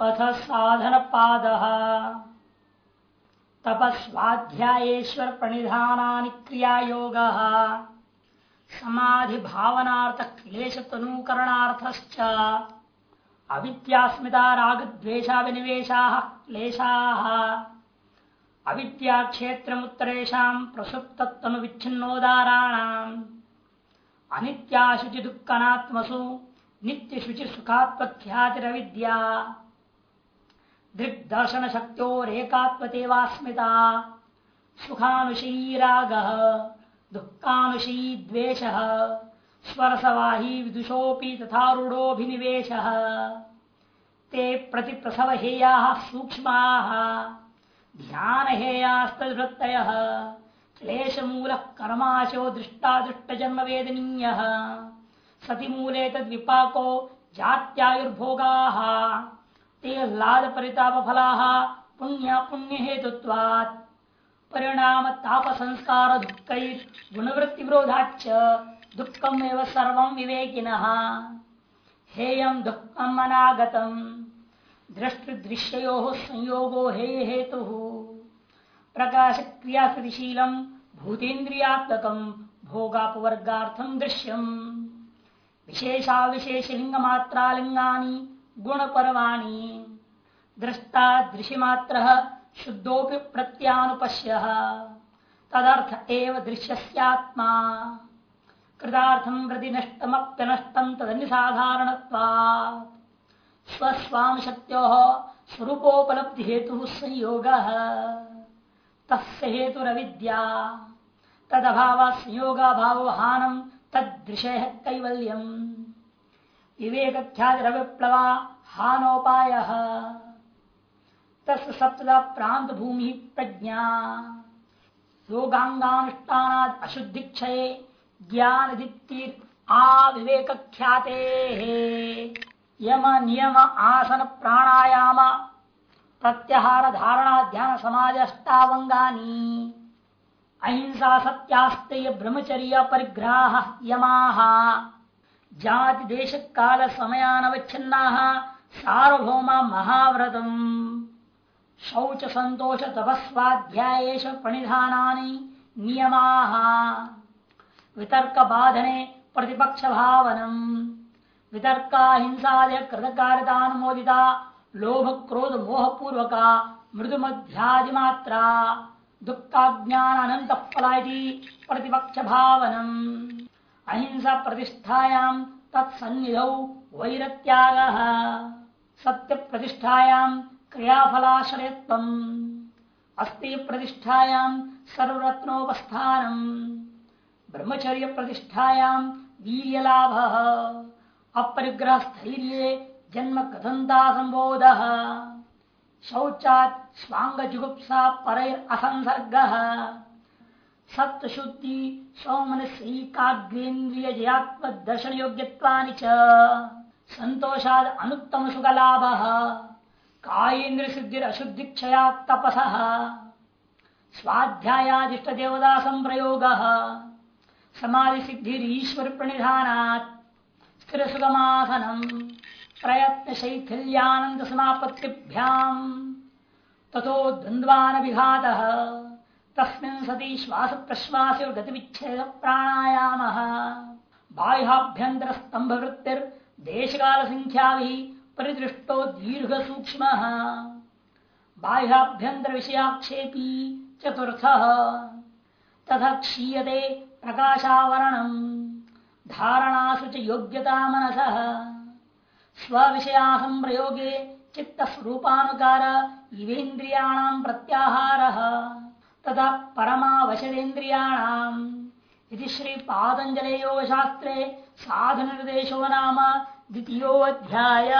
अथ साधन पाद तपस्वाध्यायेश्वर प्रणिधान क्रिया योग समाधि भावनार्थ क्लेश। तनुकरणार्थश्च अविद्यास्मिता राग द्वेषा विनिवेशा क्लेशा अविद्या क्षेत्रमुत्तरेशा प्रसुप्तनु विच्छिन्नोदाराणाम अनित्याशुचि दुःखनात्मसु नित्य सुखात्मख्यातिरविद्या दृग्दर्शन शक्तिरेकात्मतेवास्मिता सुखानुशी राग दुःखानुशी द्वेष स्वरसवाही विदुषोपि तथा रूढ़ोभिनिवेश ते प्रतिप्रसव हेया सूक्ष्म ध्यान हेयास्तवृत्त क्लेश मूल कर्माशो दृष्टा दृष्ट जन्म वेदनीय सति मूले तद विपाको जात्यायुर्भोगा। ते लाद परिताप फला पुण्य पुण्य हेतुत्वात् परिणाम ताप संस्कार दुख गुणवृत्ति विरोधाच दुखम सर्व विवेकिन। हेयम दुखम अनागतम। दृष्टिदृश्यो संयोगो हे हेतु प्रकाश क्रिया स्थितिशीलम भूतेन्द्रियात्मक भोगापवर्गार्थम दृश्यम। विशेषा विशेष लिंग मात्रा लिंगानी गुण परवाणी दृष्टा दृशिमात्र शुद्धोपि प्रत्यानुपश्य। तदर्थ एव दृश्यस्यात्मा। कृतार्थम प्रति नष्टमप्यनष्टम तदन्यसाधारण स्वस्वाम शक्त्यो स्वरूपोपलब्धि हेतु संयोग। तस्य हेतुरविद्या। तदभाव संयोगाभाव हानम तदृशय कैवल्यम। विवेक ख्यातिरविप्लवा हानोपाय। तस् सप्तदा प्रांत भूमि प्रज्ञा। योगांगानुष्ठान अशुद्धि क्षय ज्ञान दीप्ति आविवेक ख्याते यम नियम आसन प्राणायाम प्रत्याहार धारणा ध्यान समाजष्टावंगानी अहिंसा सत्यास्त्य ब्रह्मचर्य परिग्रह यमाहा जाति देश काल समयानवच्छिन्ना सार्वभौम महाव्रतम। शौच संतोष तपस्वाध्यायेश प्रणिधानानि नियमा। वितर्क बाधने प्रतिपक्ष भावनम वितर्का कृतकारितानुमोदिता लोभ क्रोध मोह पूर्वका मृदु मध्यादिमात्रा दुःखाज्ञान अनंत फला प्रतिपक्ष भावनम अहिंसा प्रतिष्ठायां तत्सन्निधौ वैरत्याग। सत्य प्रतिष्ठायां क्रियाफलाश्रयत्वम्। अस्ति प्रतिष्ठायां सर्वरत्नोपस्थानम ब्रह्मचर्य प्रतिष्ठायां वीर्यलाभ। अपरिग्रह स्थैर्य जन्म कथंता संबोध शौचात स्वांग जुगुप्सा पर असंसर्ग सत्य शुद्धि सौमन काग्रेन्द्रिय जयात्म दर्शन योग्यवानि च। संतोषाद अनुत्तम सुख लाभ कायेन्द्र सिद्धि अशुद्धि क्षया तपस। स्वाध्यायादिष्ट देवता संप्रयोग समाधि सिद्धि ईश्वर प्रणिधानात् स्थिर सुगमासनम प्रयत्न शैथिल्यानंद तथो द्वंद्वान विघात तस्मिन् सती श्वास प्रश्वास गतिविच्छेद प्राणायाम बाह्याभ्यंतर स्तंभ वृत्तिर देश काल संख्या परिदृष्टो दीर्घ सूक्ष्म बाह्याभ्यंतर विषयाक्षेपी चतुर्थ। तथा क्षीयते प्रकाशावरण धारणासु च योग्यता मनस स्व विषया संप्रयोगे चित्त स्वरूपानुकार इवेन्द्रियाणाम प्रत्याहार। तथा परमावशदेन्द्रियाणाम। इति श्री शास्त्रे साधन निर्देशो नाम द्वितीयोध्याय